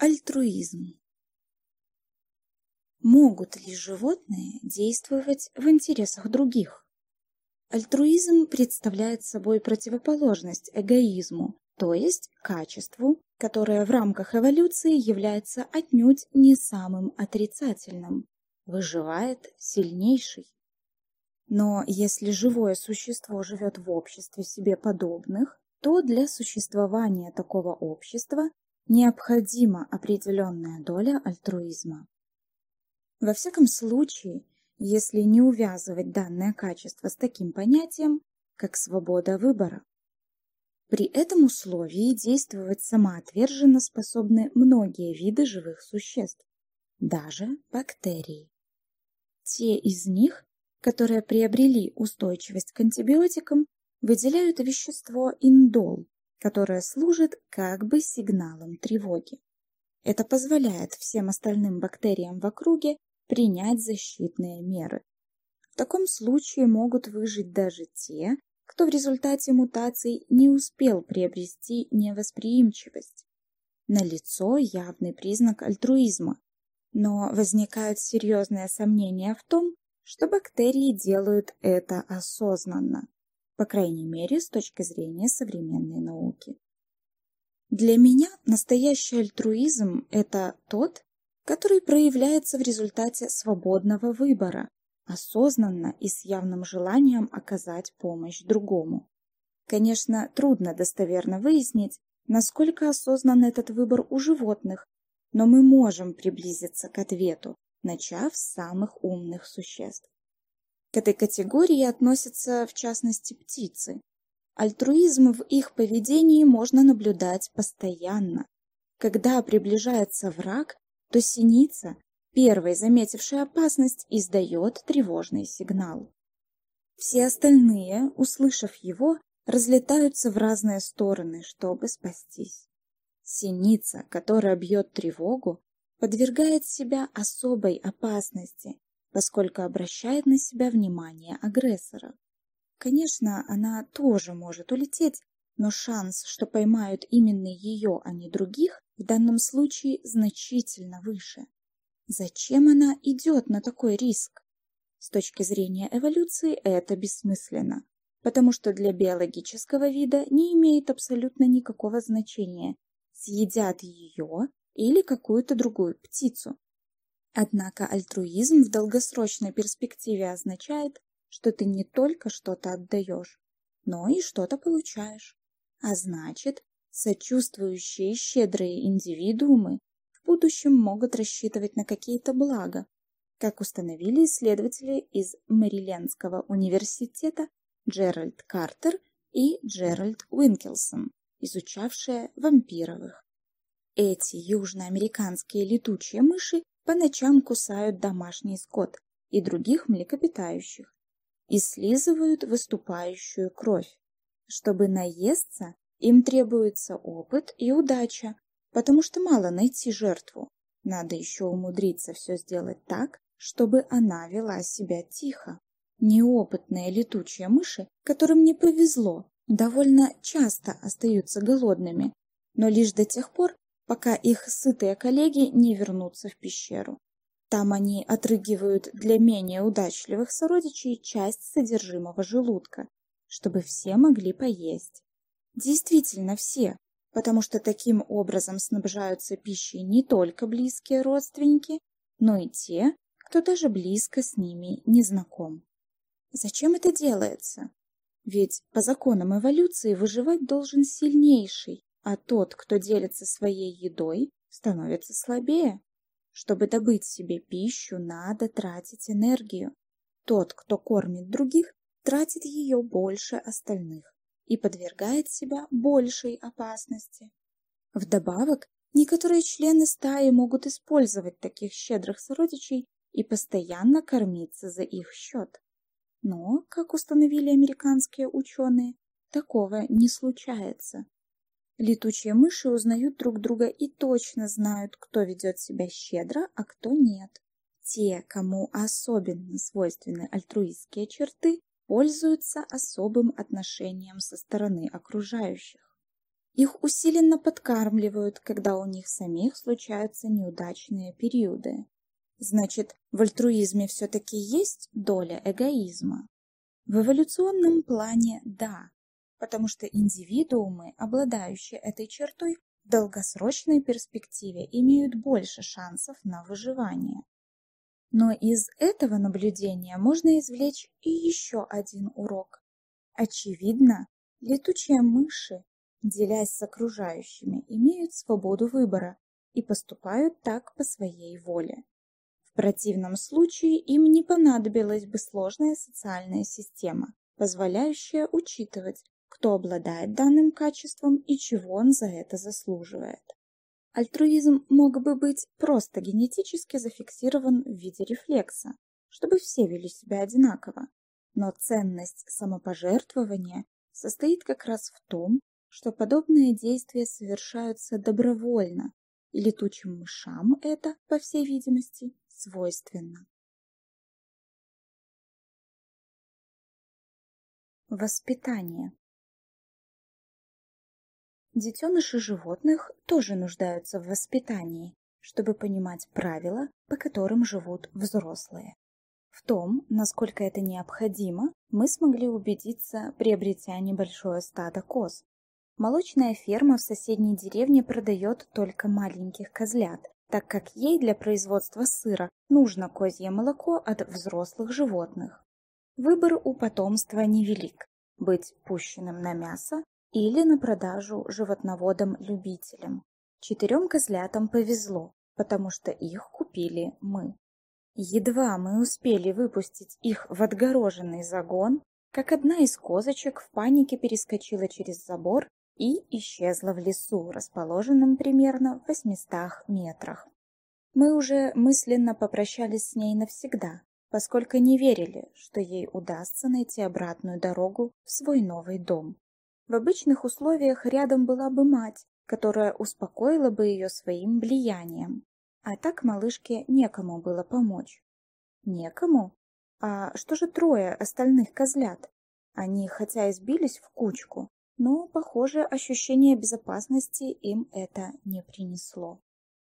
Альтруизм. Могут ли животные действовать в интересах других? Альтруизм представляет собой противоположность эгоизму, то есть качеству, которое в рамках эволюции является отнюдь не самым отрицательным. Выживает сильнейший. Но если живое существо живет в обществе себе подобных, то для существования такого общества необходима определенная доля альтруизма. Во всяком случае, если не увязывать данное качество с таким понятием, как свобода выбора. При этом условии действовать самоотверженно способны многие виды живых существ, даже бактерии. Те из них, которые приобрели устойчивость к антибиотикам, выделяют вещество индол, которая служит как бы сигналом тревоги. Это позволяет всем остальным бактериям в округе принять защитные меры. В таком случае могут выжить даже те, кто в результате мутаций не успел приобрести невосприимчивость. Налицо явный признак альтруизма, но возникают серьезные сомнения в том, что бактерии делают это осознанно по крайней мере с точки зрения современной науки. Для меня настоящий альтруизм – это тот, который проявляется в результате свободного выбора, осознанно и с явным желанием оказать помощь другому. Конечно, трудно достоверно выяснить, насколько осознан этот выбор у животных, но мы можем приблизиться к ответу, начав с самых умных существ. К этой категории относятся, в частности, птицы. Альтруизм в их поведении можно наблюдать постоянно. Когда приближается враг, то синица, первой заметившая опасность, издает тревожный сигнал. Все остальные, услышав его, разлетаются в разные стороны, чтобы спастись. Синица, которая бьет тревогу, подвергает себя особой опасности поскольку обращает на себя внимание агрессора. Конечно, она тоже может улететь, но шанс, что поймают именно ее, а не других, в данном случае значительно выше. Зачем она идет на такой риск? С точки зрения эволюции это бессмысленно, потому что для биологического вида не имеет абсолютно никакого значения, съедят ее или какую-то другую птицу. Однако альтруизм в долгосрочной перспективе означает, что ты не только что-то отдаешь, но и что-то получаешь. А значит, сочувствующие и щедрые индивидуумы в будущем могут рассчитывать на какие-то блага, как установили исследователи из Мэрилендского университета Джеральд Картер и Джеральд Уинкелсон, изучавшие вампировых. Эти южноамериканские летучие мыши по ночам кусают домашний скот и других млекопитающих и слизывают выступающую кровь. Чтобы наесться, им требуется опыт и удача, потому что мало найти жертву. Надо еще умудриться все сделать так, чтобы она вела себя тихо. Неопытные летучие мыши, которым не повезло, довольно часто остаются голодными, но лишь до тех пор, пока их сытые коллеги не вернутся в пещеру. Там они отрыгивают для менее удачливых сородичей часть содержимого желудка, чтобы все могли поесть. Действительно все, потому что таким образом снабжаются пищей не только близкие родственники, но и те, кто даже близко с ними не знаком. Зачем это делается? Ведь по законам эволюции выживать должен сильнейший, а тот, кто делится своей едой, становится слабее. Чтобы добыть себе пищу, надо тратить энергию. Тот, кто кормит других, тратит ее больше остальных и подвергает себя большей опасности. Вдобавок, некоторые члены стаи могут использовать таких щедрых сородичей и постоянно кормиться за их счет. Но, как установили американские ученые, такого не случается. Летучие мыши узнают друг друга и точно знают, кто ведет себя щедро, а кто нет. Те, кому особенно свойственны альтруистские черты, пользуются особым отношением со стороны окружающих. Их усиленно подкармливают, когда у них самих случаются неудачные периоды. Значит, в альтруизме все-таки есть доля эгоизма? В эволюционном плане – да, потому что индивидуумы, обладающие этой чертой, в долгосрочной перспективе имеют больше шансов на выживание. Но из этого наблюдения можно извлечь и еще один урок. Очевидно, летучие мыши делясь с окружающими, имеют свободу выбора и поступают так по своей воле. В противном случае им не понадобилась бы сложная социальная система, позволяющая учитывать, кто обладает данным качеством и чего он за это заслуживает. Альтруизм мог бы быть просто генетически зафиксирован в виде рефлекса, чтобы все вели себя одинаково. Но ценность самопожертвования состоит как раз в том, что подобные действия совершаются добровольно, и летучим мышам это, по всей видимости, свойственно. Воспитание Детеныши животных тоже нуждаются в воспитании, чтобы понимать правила, по которым живут взрослые. В том, насколько это необходимо, мы смогли убедиться, приобретя небольшое стадо коз, Молочная ферма в соседней деревне продает только маленьких козлят, так как ей для производства сыра нужно козье молоко от взрослых животных. Выбор у потомства невелик – быть пущенным на мясо или на продажу животноводам-любителям. Четырем козлятам повезло, потому что их купили мы. Едва мы успели выпустить их в отгороженный загон, как одна из козочек в панике перескочила через забор и исчезла в лесу, расположенном примерно в 800 метрах. Мы уже мысленно попрощались с ней навсегда, поскольку не верили, что ей удастся найти обратную дорогу в свой новый дом. В обычных условиях рядом была бы мать, которая успокоила бы ее своим влиянием. А так малышке некому было помочь. Некому? А что же трое остальных козлят? Они, хотя и сбились в кучку, но, похоже, ощущение безопасности им это не принесло.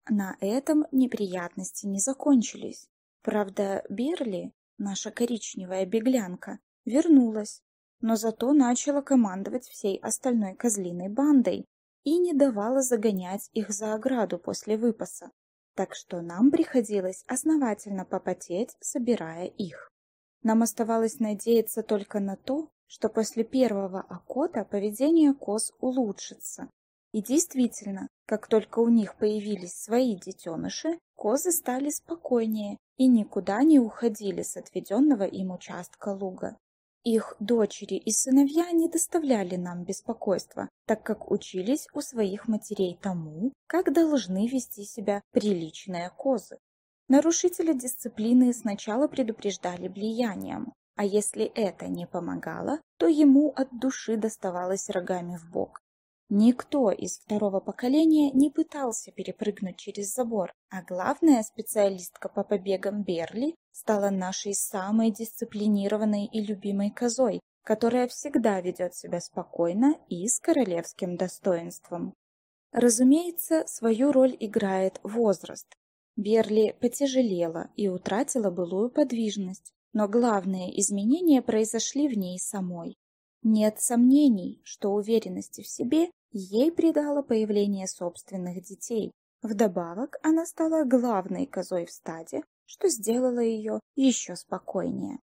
На этом неприятности не закончились. Правда, Берли, наша коричневая беглянка, вернулась, но зато начала командовать всей остальной козлиной бандой и не давала загонять их за ограду после выпаса, так что нам приходилось основательно попотеть, собирая их. Нам оставалось надеяться только на то, что после первого окота поведение коз улучшится. И действительно, как только у них появились свои детеныши, козы стали спокойнее и никуда не уходили с отведенного им участка луга. Их дочери и сыновья не доставляли нам беспокойства, так как учились у своих матерей тому, как должны вести себя приличные козы. Нарушителя дисциплины сначала предупреждали влиянием, а если это не помогало, то ему от души доставалось рогами в бок. Никто из второго поколения не пытался перепрыгнуть через забор, а главная специалистка по побегам Берли стала нашей самой дисциплинированной и любимой козой, которая всегда ведет себя спокойно и с королевским достоинством. Разумеется, свою роль играет возраст. Берли потяжелела и утратила былую подвижность, но главные изменения произошли в ней самой. Нет сомнений, что уверенности в себе ей придало появление собственных детей. Вдобавок, она стала главной козой в стаде, что сделало ее еще спокойнее.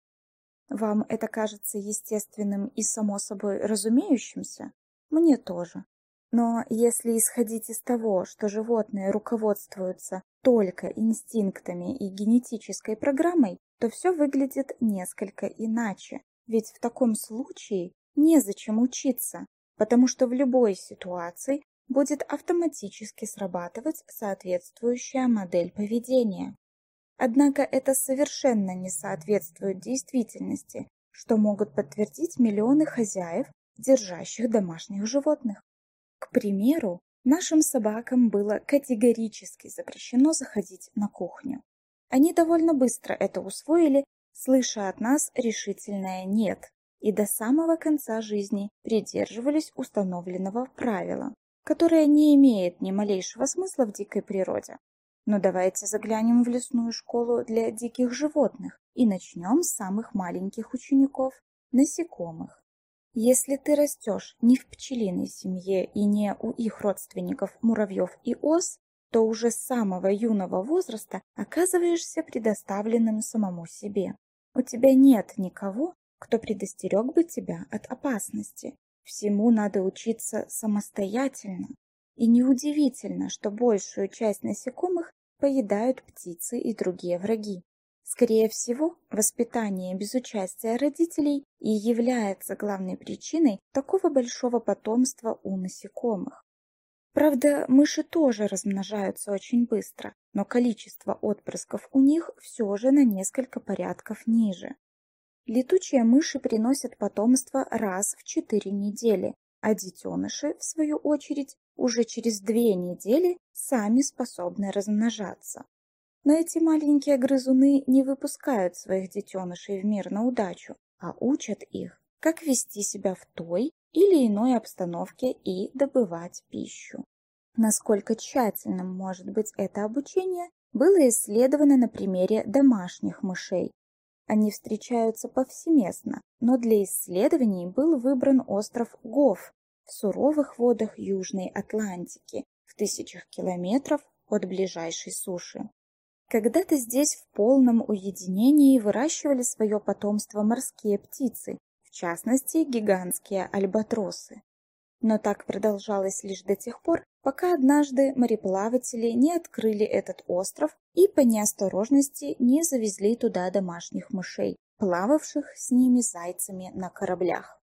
Вам это кажется естественным и само собой разумеющимся? Мне тоже. Но если исходить из того, что животные руководствуются только инстинктами и генетической программой, то все выглядит несколько иначе. Ведь в таком случае незачем учиться, потому что в любой ситуации будет автоматически срабатывать соответствующая модель поведения. Однако это совершенно не соответствует действительности, что могут подтвердить миллионы хозяев, держащих домашних животных. К примеру, нашим собакам было категорически запрещено заходить на кухню. Они довольно быстро это усвоили, слыша от нас решительное «нет», и до самого конца жизни придерживались установленного правила. которая не имеет ни малейшего смысла в дикой природе. Но давайте заглянем в лесную школу для диких животных и начнем с самых маленьких учеников – насекомых. Если ты растешь не в пчелиной семье и не у их родственников муравьев и ос, то уже с самого юного возраста оказываешься предоставленным самому себе. У тебя нет никого, кто предостерег бы тебя от опасности. Всему надо учиться самостоятельно. И неудивительно, что большую часть насекомых поедают птицы и другие враги. Скорее всего, воспитание без участия родителей и является главной причиной такого большого потомства у насекомых. Правда, мыши тоже размножаются очень быстро, но количество отпрысков у них все же на несколько порядков ниже. Летучие мыши приносят потомство раз в 4 недели, а детеныши, в свою очередь, уже через две недели сами способны размножаться. Но эти маленькие грызуны не выпускают своих детенышей в мир на удачу, а учат их, как вести себя в той или иной обстановке и добывать пищу. Насколько тщательным может быть это обучение, было исследовано на примере домашних мышей. Они встречаются повсеместно, но для исследований был выбран остров Гоф в суровых водах Южной Атлантики в тысячах километров от ближайшей суши. Когда-то здесь в полном уединении выращивали свое потомство морские птицы, в частности гигантские альбатросы. Но так продолжалось лишь до тех пор, пока однажды мореплаватели не открыли этот остров и по неосторожности не завезли туда домашних мышей, плававших с ними зайцами на кораблях.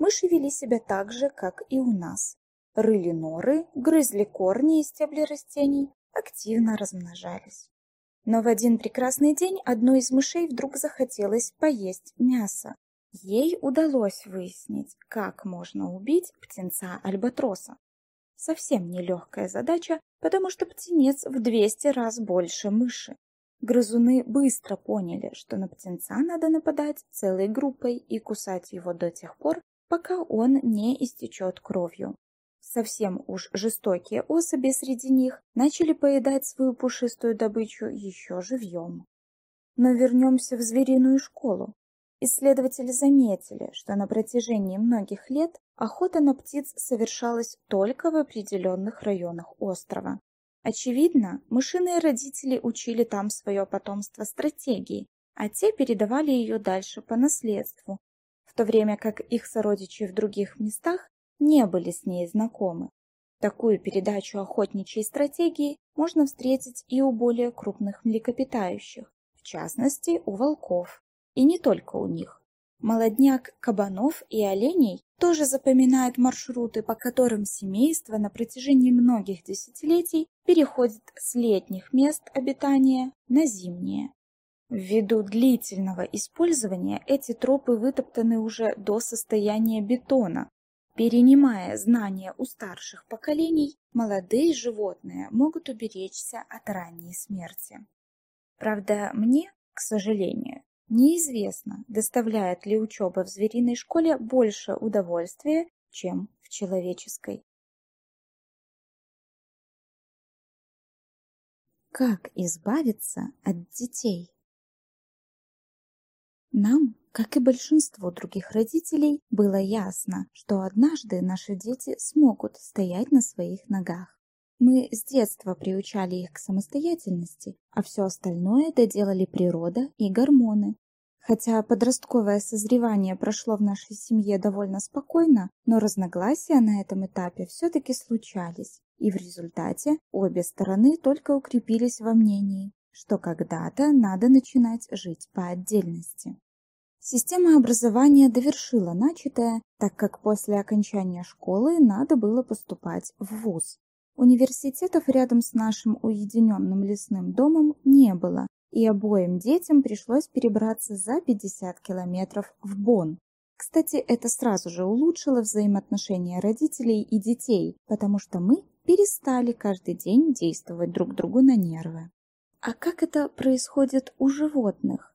Мыши вели себя так же, как и у нас. Рыли норы, грызли корни и стебли растений, активно размножались. Но в один прекрасный день одной из мышей вдруг захотелось поесть мясо. Ей удалось выяснить, как можно убить птенца-альбатроса. Совсем нелегкая задача, потому что птенец в 200 раз больше мыши. Грызуны быстро поняли, что на птенца надо нападать целой группой и кусать его до тех пор, пока он не истечет кровью совсем уж жестокие особи среди них начали поедать свою пушистую добычу еще живьем. Но вернемся в звериную школу. Исследователи заметили, что на протяжении многих лет охота на птиц совершалась только в определенных районах острова. Очевидно, мышиные родители учили там свое потомство стратегии, а те передавали ее дальше по наследству, в то время как их сородичи в других местах не были с ней знакомы. Такую передачу охотничьей стратегии можно встретить и у более крупных млекопитающих, в частности у волков, и не только у них. Молодняк кабанов и оленей тоже запоминает маршруты, по которым семейство на протяжении многих десятилетий переходит с летних мест обитания на зимние. Ввиду длительного использования эти тропы вытоптаны уже до состояния бетона, Перенимая знания у старших поколений, молодые животные могут уберечься от ранней смерти. Правда, мне, к сожалению, неизвестно, доставляет ли учеба в звериной школе больше удовольствия, чем в человеческой. Как избавиться от детей? Нам как и большинство других родителей, было ясно, что однажды наши дети смогут стоять на своих ногах. Мы с детства приучали их к самостоятельности, а все остальное доделали природа и гормоны. Хотя подростковое созревание прошло в нашей семье довольно спокойно, но разногласия на этом этапе все-таки случались, и в результате обе стороны только укрепились во мнении, что когда-то надо начинать жить по отдельности. Система образования довершила начатое, так как после окончания школы надо было поступать в ВУЗ. Университетов рядом с нашим уединенным лесным домом не было, и обоим детям пришлось перебраться за 50 километров в Бонн. Кстати, это сразу же улучшило взаимоотношения родителей и детей, потому что мы перестали каждый день действовать друг другу на нервы. А как это происходит у животных?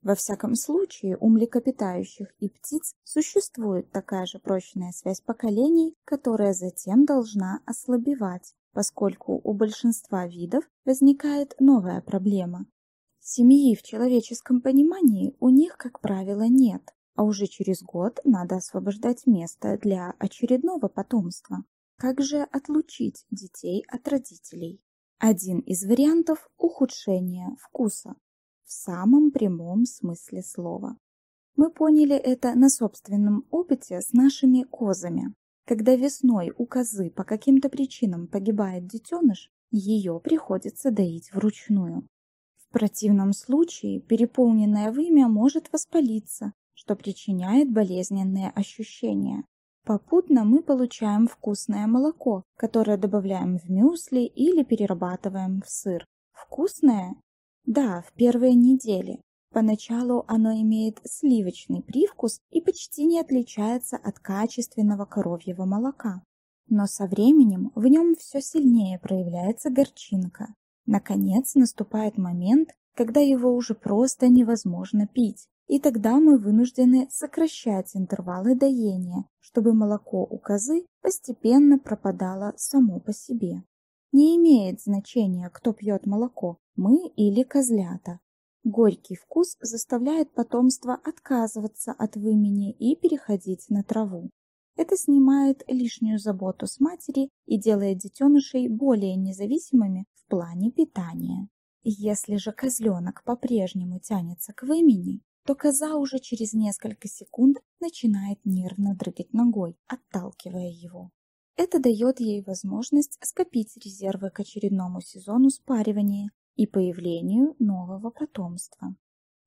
Во всяком случае, у млекопитающих и птиц существует такая же прочная связь поколений, которая затем должна ослабевать, поскольку у большинства видов возникает новая проблема. Семьи в человеческом понимании у них, как правило, нет, а уже через год надо освобождать место для очередного потомства. Как же отлучить детей от родителей? Один из вариантов – ухудшение вкуса в самом прямом смысле слова. Мы поняли это на собственном опыте с нашими козами. Когда весной у козы по каким-то причинам погибает детеныш, ее приходится доить вручную. В противном случае переполненное вымя может воспалиться, что причиняет болезненные ощущения. Попутно мы получаем вкусное молоко, которое добавляем в мюсли или перерабатываем в сыр. Вкусное да, в первые недели. Поначалу оно имеет сливочный привкус и почти не отличается от качественного коровьего молока. Но со временем в нем все сильнее проявляется горчинка. Наконец наступает момент, когда его уже просто невозможно пить, и тогда мы вынуждены сокращать интервалы доения, чтобы молоко у козы постепенно пропадало само по себе. Не имеет значения, кто пьет молоко, мы или козлята. Горький вкус заставляет потомство отказываться от вымени и переходить на траву. Это снимает лишнюю заботу с матери и делает детенышей более независимыми в плане питания. Если же козленок по-прежнему тянется к вымени, то коза уже через несколько секунд начинает нервно дрыгать ногой, отталкивая его. Это дает ей возможность скопить резервы к очередному сезону спаривания и появлению нового потомства.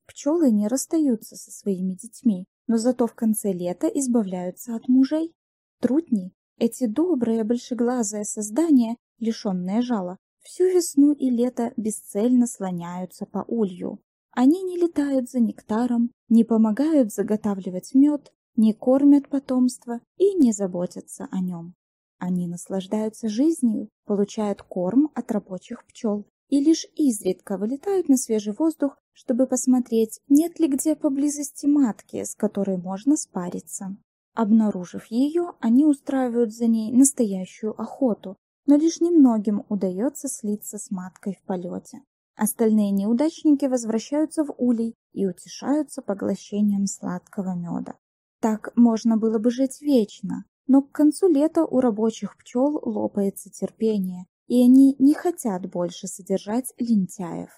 Пчелы не расстаются со своими детьми, но зато в конце лета избавляются от мужей. Трутни, эти добрые большеглазые создания, лишенные жала, всю весну и лето бесцельно слоняются по улью. Они не летают за нектаром, не помогают заготавливать мед, не кормят потомство и не заботятся о нем. Они наслаждаются жизнью, получают корм от рабочих пчел и лишь изредка вылетают на свежий воздух, чтобы посмотреть, нет ли где поблизости матки, с которой можно спариться. Обнаружив ее, они устраивают за ней настоящую охоту, но лишь немногим удается слиться с маткой в полете. Остальные неудачники возвращаются в улей и утешаются поглощением сладкого меда. Так можно было бы жить вечно, но к концу лета у рабочих пчел лопается терпение, и они не хотят больше содержать лентяев.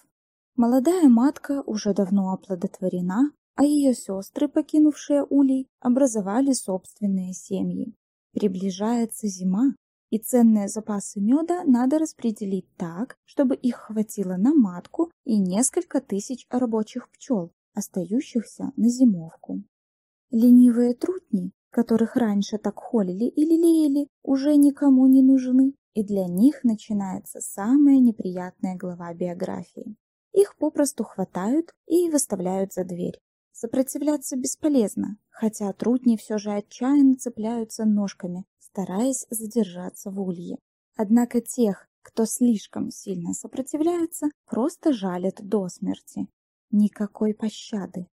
Молодая матка уже давно оплодотворена, а ее сестры, покинувшие улей, образовали собственные семьи. Приближается зима, и ценные запасы меда надо распределить так, чтобы их хватило на матку и несколько тысяч рабочих пчел, остающихся на зимовку. Ленивые трутни, которых раньше так холили и лелеяли, уже никому не нужны и для них начинается самая неприятная глава биографии. Их попросту хватают и выставляют за дверь. Сопротивляться бесполезно, хотя трудни все же отчаянно цепляются ножками, стараясь задержаться в улье. Однако тех, кто слишком сильно сопротивляется, просто жалят до смерти. Никакой пощады.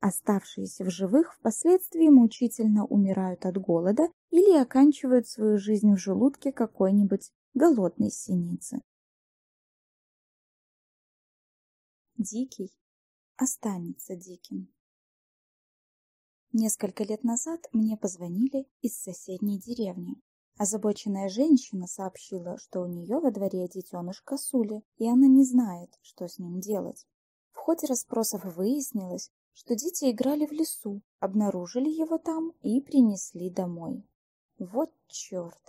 Оставшиеся в живых впоследствии мучительно умирают от голода или оканчивают свою жизнь в желудке какой-нибудь голодной синицы. Дикий останется диким. Несколько лет назад мне позвонили из соседней деревни. Озабоченная женщина сообщила, что у нее во дворе детеныш косули, и она не знает, что с ним делать. В ходе расспросов выяснилось, что дети играли в лесу, обнаружили его там и принесли домой. Вот черт!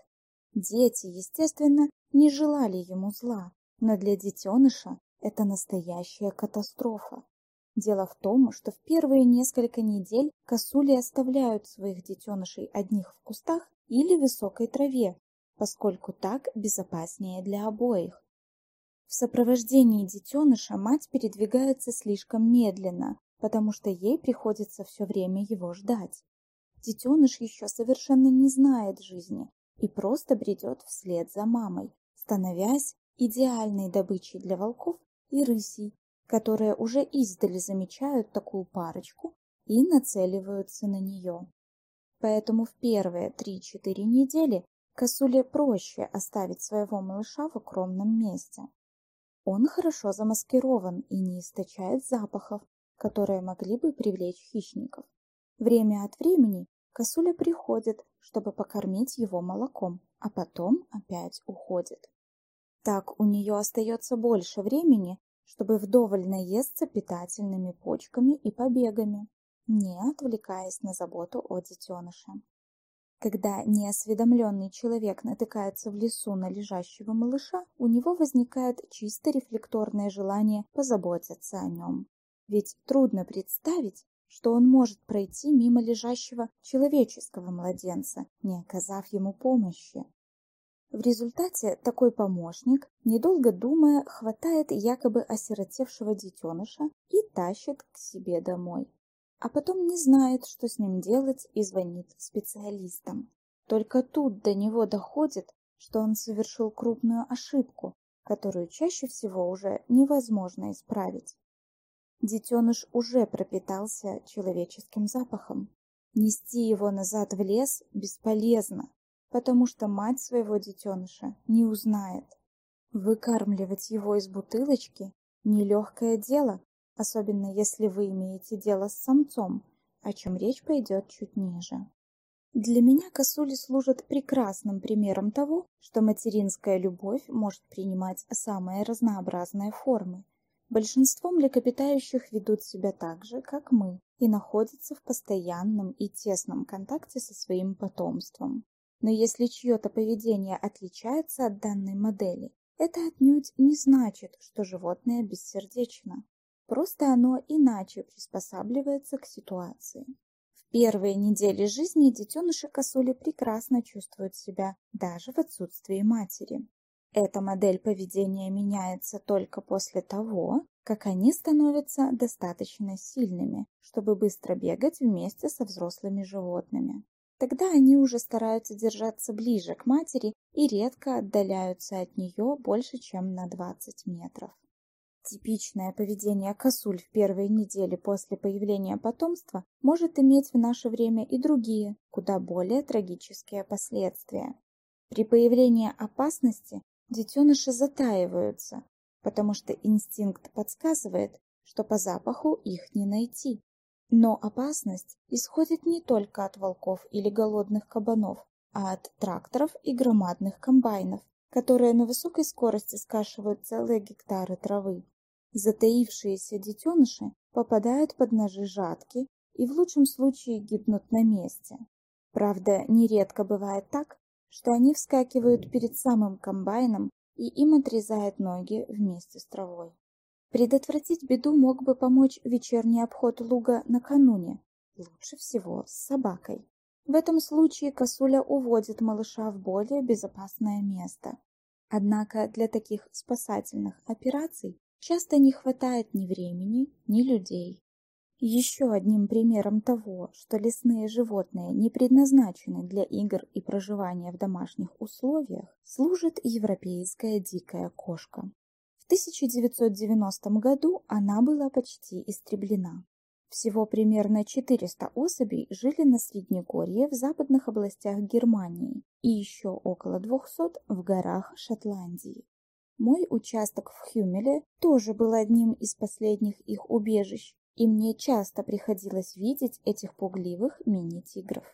Дети, естественно, не желали ему зла, но для детеныша это настоящая катастрофа. Дело в том, что в первые несколько недель косули оставляют своих детенышей одних в кустах или высокой траве, поскольку так безопаснее для обоих. В сопровождении детеныша мать передвигается слишком медленно, потому что ей приходится все время его ждать. Детеныш еще совершенно не знает жизни и просто бредет вслед за мамой, становясь идеальной добычей для волков и рысей, которые уже издали замечают такую парочку и нацеливаются на нее. Поэтому в первые 3-4 недели косуле проще оставить своего малыша в укромном месте. Он хорошо замаскирован и не источает запахов, которые могли бы привлечь хищников. Время от времени косуля приходит, чтобы покормить его молоком, а потом опять уходит. Так у нее остается больше времени, чтобы вдоволь наесться питательными почками и побегами, не отвлекаясь на заботу о детеныше. Когда неосведомленный человек натыкается в лесу на лежащего малыша, у него возникает чисто рефлекторное желание позаботиться о нем. Ведь трудно представить, что он может пройти мимо лежащего человеческого младенца, не оказав ему помощи. В результате такой помощник, недолго думая, хватает якобы осиротевшего детеныша и тащит к себе домой. А потом не знает, что с ним делать, и звонит специалистам. Только тут до него доходит, что он совершил крупную ошибку, которую чаще всего уже невозможно исправить. Детеныш уже пропитался человеческим запахом. Нести его назад в лес бесполезно, потому что мать своего детеныша не узнает. Выкармливать его из бутылочки – нелегкое дело, особенно если вы имеете дело с самцом, о чем речь пойдет чуть ниже. Для меня косули служат прекрасным примером того, что материнская любовь может принимать самые разнообразные формы. Большинство млекопитающих ведут себя так же, как мы, и находятся в постоянном и тесном контакте со своим потомством. Но если чье-то поведение отличается от данной модели, это отнюдь не значит, что животное бессердечно. Просто оно иначе приспосабливается к ситуации. В первые недели жизни детеныши косули прекрасно чувствуют себя даже в отсутствии матери. Эта модель поведения меняется только после того, как они становятся достаточно сильными, чтобы быстро бегать вместе со взрослыми животными. Тогда они уже стараются держаться ближе к матери и редко отдаляются от нее больше, чем на 20 метров. Типичное поведение косуль в первые недели после появления потомства может иметь в наше время и другие, куда более трагические последствия. При появлении опасности детеныши затаиваются, потому что инстинкт подсказывает, что по запаху их не найти. Но опасность исходит не только от волков или голодных кабанов, а от тракторов и громадных комбайнов, которые на высокой скорости скашивают целые гектары травы. Затаившиеся детеныши попадают под ножи жатки и в лучшем случае гибнут на месте. Правда, нередко бывает так, что они вскакивают перед самым комбайном и им отрезают ноги вместе с травой. Предотвратить беду мог бы помочь вечерний обход луга накануне, лучше всего с собакой. В этом случае косуля уводит малыша в более безопасное место. Однако для таких спасательных операций часто не хватает ни времени, ни людей. Еще одним примером того, что лесные животные не предназначены для игр и проживания в домашних условиях, служит европейская дикая кошка. 1990 году она была почти истреблена. Всего примерно 400 особей жили на Среднегорье в западных областях Германии и еще около 200 в горах Шотландии. Мой участок в Хюмеле тоже был одним из последних их убежищ, и мне часто приходилось видеть этих пугливых мини-тигров.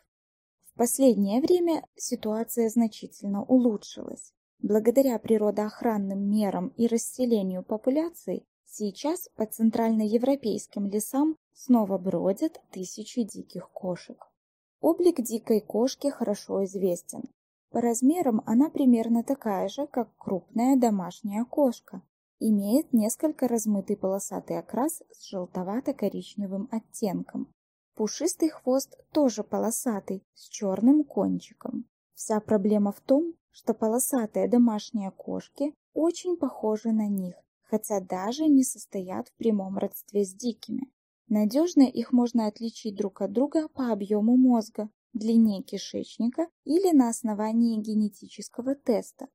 В последнее время ситуация значительно улучшилась. Благодаря природоохранным мерам и расселению популяций, сейчас по центральноевропейским лесам снова бродят тысячи диких кошек. Облик дикой кошки хорошо известен. По размерам она примерно такая же, как крупная домашняя кошка. Имеет несколько размытый полосатый окрас с желтовато-коричневым оттенком. Пушистый хвост тоже полосатый, с черным кончиком. Вся проблема в том, что полосатые домашние кошки очень похожи на них, хотя даже не состоят в прямом родстве с дикими. Надежно их можно отличить друг от друга по объему мозга, длине кишечника или на основании генетического теста.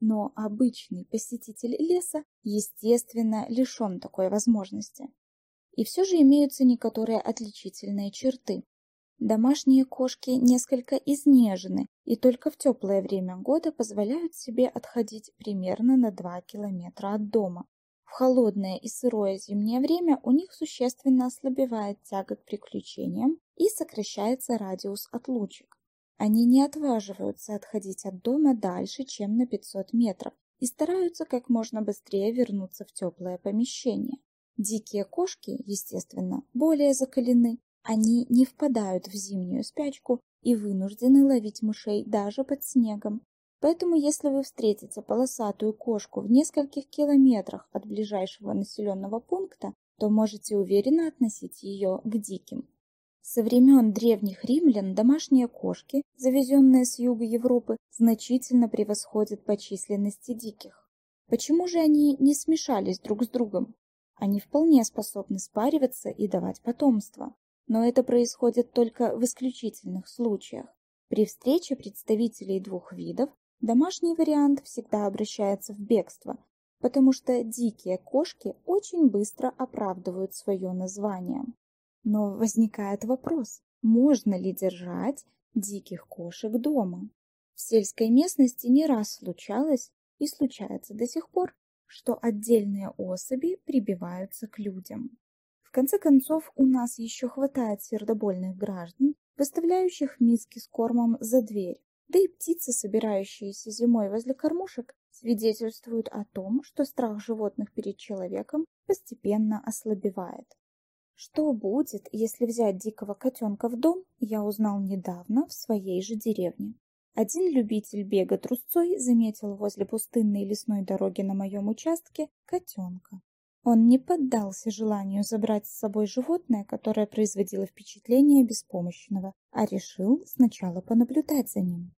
но обычный посетитель леса, естественно, лишен такой возможности. И все же имеются некоторые отличительные черты. Домашние кошки несколько изнежены и только в теплое время года позволяют себе отходить примерно на 2 километра от дома. В холодное и сырое зимнее время у них существенно ослабевает тяга к приключениям и сокращается радиус отлучек. Они не отваживаются отходить от дома дальше, чем на 500 метров, и стараются как можно быстрее вернуться в теплое помещение. Дикие кошки, естественно, более закалены. Они не впадают в зимнюю спячку и вынуждены ловить мышей даже под снегом. Поэтому если вы встретите полосатую кошку в нескольких километрах от ближайшего населенного пункта, то можете уверенно относить ее к диким. Со времен древних римлян домашние кошки, завезенные с юга Европы, значительно превосходят по численности диких. Почему же они не смешались друг с другом? Они вполне способны спариваться и давать потомство. Но это происходит только в исключительных случаях. При встрече представителей двух видов домашний вариант всегда обращается в бегство, потому что дикие кошки очень быстро оправдывают свое название. Но возникает вопрос, можно ли держать диких кошек дома? В сельской местности не раз случалось и случается до сих пор, что отдельные особи прибиваются к людям. В конце концов, у нас еще хватает сердобольных граждан, выставляющих миски с кормом за дверь, да и птицы, собирающиеся зимой возле кормушек, свидетельствуют о том, что страх животных перед человеком постепенно ослабевает. Что будет, если взять дикого котенка в дом, я узнал недавно в своей же деревне. Один любитель бега трусцой заметил возле пустынной лесной дороги на моем участке котенка. Он не поддался желанию забрать с собой животное, которое производило впечатление беспомощного, а решил сначала понаблюдать за ним.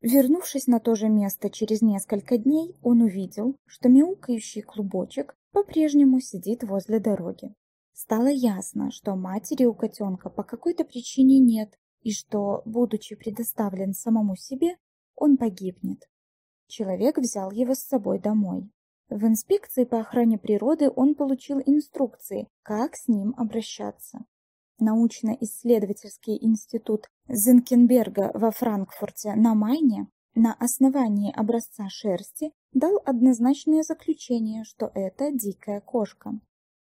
Вернувшись на то же место через несколько дней, он увидел, что мяукающий клубочек по-прежнему сидит возле дороги. Стало ясно, что матери у котенка по какой-то причине нет, и что, будучи предоставлен самому себе, он погибнет. Человек взял его с собой домой. В инспекции по охране природы он получил инструкции, как с ним обращаться. Научно-исследовательский институт Зинкенберга во Франкфурте на Майне на основании образца шерсти дал однозначное заключение, что это дикая кошка.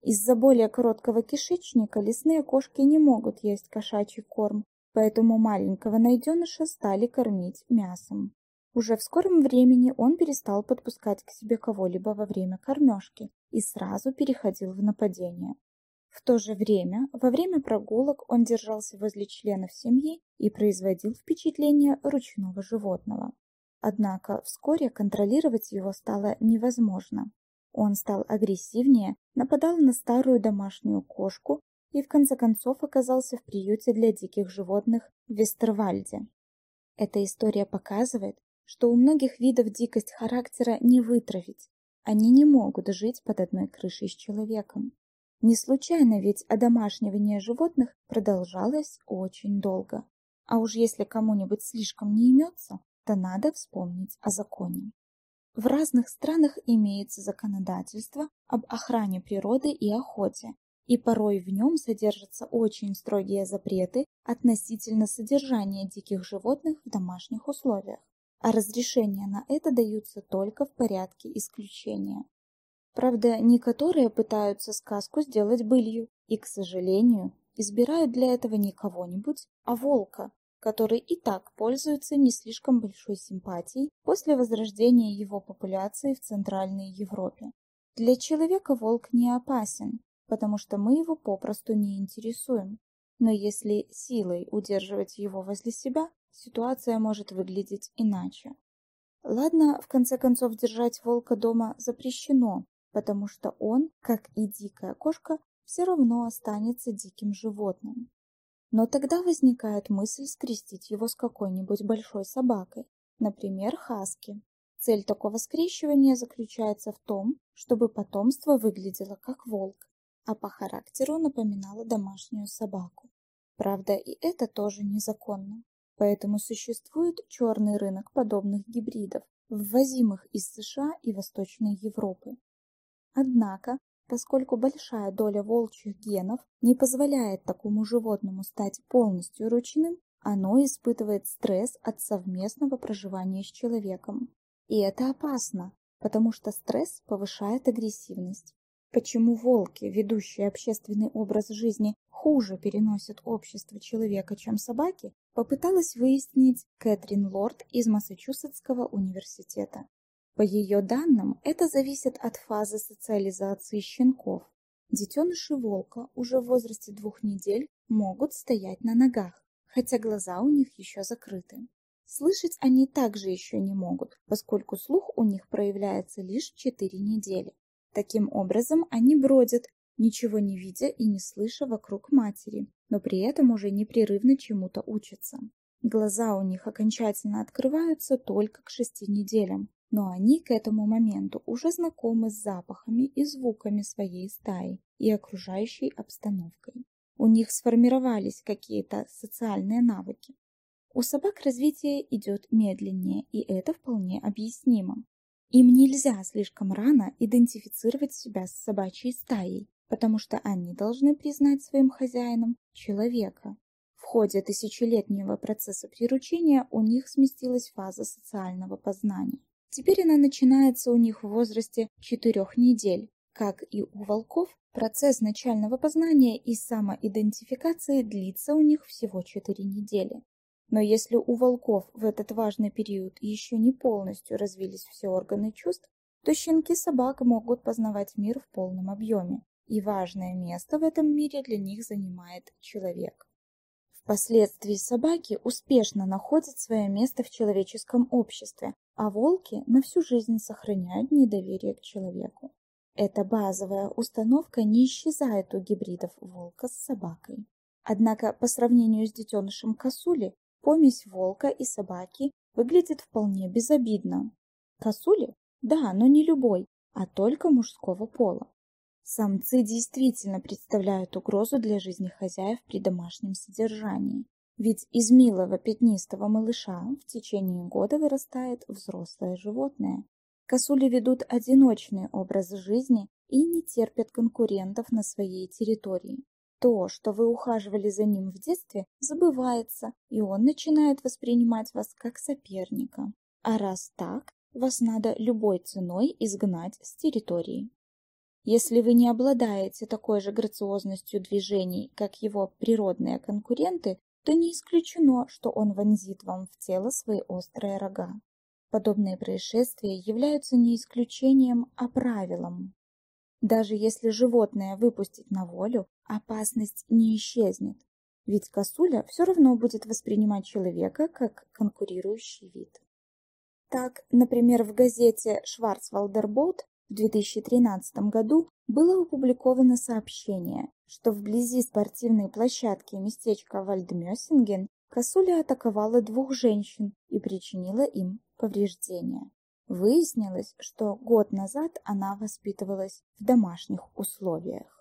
Из-за более короткого кишечника лесные кошки не могут есть кошачий корм, поэтому маленького найденыша стали кормить мясом. Уже в скором времени он перестал подпускать к себе кого-либо во время кормежки и сразу переходил в нападение. В то же время, во время прогулок он держался возле членов семьи и производил впечатление ручного животного. Однако вскоре контролировать его стало невозможно. Он стал агрессивнее, нападал на старую домашнюю кошку и в конце концов оказался в приюте для диких животных в Вестервальде. Эта история показывает, что у многих видов дикость характера не вытравить. Они не могут жить под одной крышей с человеком. Не случайно ведь одомашнивание животных продолжалось очень долго. А уж если кому-нибудь слишком не имется, то надо вспомнить о законе. В разных странах имеется законодательство об охране природы и охоте, и порой в нем содержатся очень строгие запреты относительно содержания диких животных в домашних условиях, а разрешения на это даются только в порядке исключения. Правда, некоторые пытаются сказку сделать былью и, к сожалению, избирают для этого не кого-нибудь, а волка, который и так пользуется не слишком большой симпатией после возрождения его популяции в Центральной Европе. Для человека волк не опасен, потому что мы его попросту не интересуем. Но если силой удерживать его возле себя, ситуация может выглядеть иначе. Ладно, в конце концов, держать волка дома запрещено, потому что он, как и дикая кошка, все равно останется диким животным. Но тогда возникает мысль скрестить его с какой-нибудь большой собакой, например, хаски. Цель такого скрещивания заключается в том, чтобы потомство выглядело как волк, а по характеру напоминало домашнюю собаку. Правда, и это тоже незаконно. Поэтому существует черный рынок подобных гибридов, ввозимых из США и Восточной Европы. Однако, поскольку большая доля волчьих генов не позволяет такому животному стать полностью ручным, оно испытывает стресс от совместного проживания с человеком. И это опасно, потому что стресс повышает агрессивность. Почему волки, ведущие общественный образ жизни, хуже переносят общество человека, чем собаки, попыталась выяснить Кэтрин Лорд из Массачусетского университета. По ее данным, это зависит от фазы социализации щенков. Детеныши волка уже в возрасте двух недель могут стоять на ногах, хотя глаза у них еще закрыты. Слышать они также еще не могут, поскольку слух у них проявляется лишь 4 недели. Таким образом, они бродят, ничего не видя и не слыша вокруг матери, но при этом уже непрерывно чему-то учатся. Глаза у них окончательно открываются только к шести неделям, но они к этому моменту уже знакомы с запахами и звуками своей стаи и окружающей обстановкой. У них сформировались какие-то социальные навыки. У собак развитие идет медленнее, и это вполне объяснимо. Им нельзя слишком рано идентифицировать себя с собачьей стаей, потому что они должны признать своим хозяином человека. В ходе тысячелетнего процесса приручения у них сместилась фаза социального познания. Теперь она начинается у них в возрасте четырех недель. Как и у волков, процесс начального познания и самоидентификации длится у них всего четыре недели. Но если у волков в этот важный период еще не полностью развились все органы чувств, то щенки собак могут познавать мир в полном объеме, и важное место в этом мире для них занимает человек. Впоследствии собаки успешно находят свое место в человеческом обществе, а волки на всю жизнь сохраняют недоверие к человеку. Эта базовая установка не исчезает у гибридов волка с собакой. Однако по сравнению с детенышем косули, Помесь волка и собаки выглядит вполне безобидно. Косули? Да, но не любой, а только мужского пола. Самцы действительно представляют угрозу для жизни хозяев при домашнем содержании. Ведь из милого пятнистого малыша в течение года вырастает взрослое животное. Косули ведут одиночный образ жизни и не терпят конкурентов на своей территории. То, что вы ухаживали за ним в детстве, забывается, и он начинает воспринимать вас как соперника. А раз так, вас надо любой ценой изгнать с территории. Если вы не обладаете такой же грациозностью движений, как его природные конкуренты, то не исключено, что он вонзит вам в тело свои острые рога. Подобные происшествия являются не исключением, а правилом. Даже если животное выпустить на волю, опасность не исчезнет, ведь косуля все равно будет воспринимать человека как конкурирующий вид. Так, например, в газете «Шварцвалдербот» в 2013 году было опубликовано сообщение, что вблизи спортивной площадки местечка Вальдмёсинген косуля атаковала двух женщин и причинила им повреждения. Выяснилось, что год назад она воспитывалась в домашних условиях.